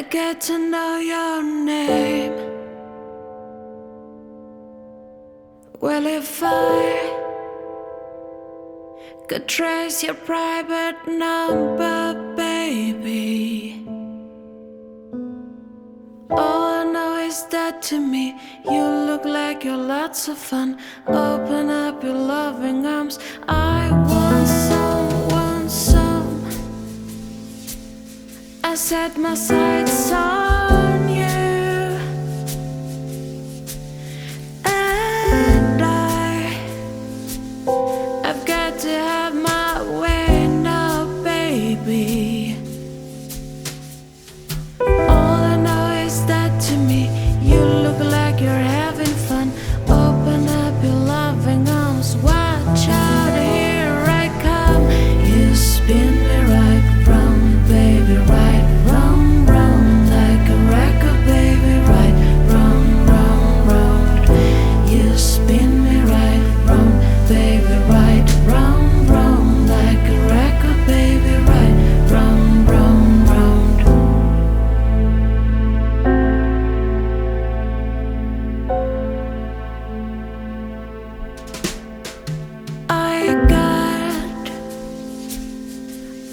I get to know your name. Well, if I could trace your private number, baby. All I know is that to me, you look like you're lots of fun. Open up your loving arms. I want I set my sights on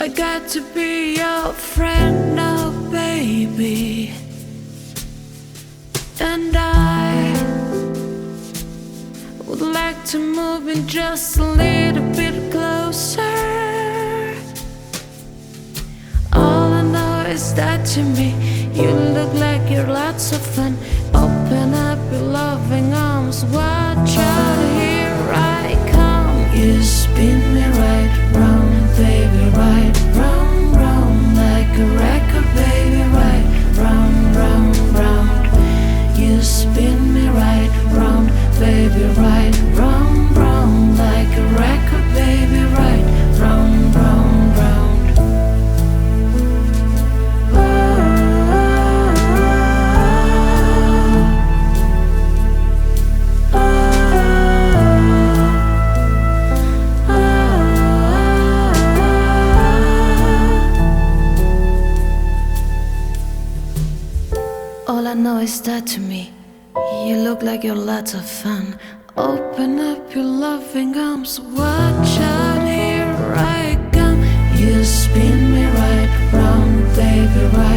I got to be your friend now, baby. And I would like to move in just a little bit closer. All I know is that to me, you look like you're lots of fun. Open up your loving arms, watch I know is that to me. You look like you're lots of fun. Open up your loving arms. Watch out, here I come. You spin me right round, baby, right.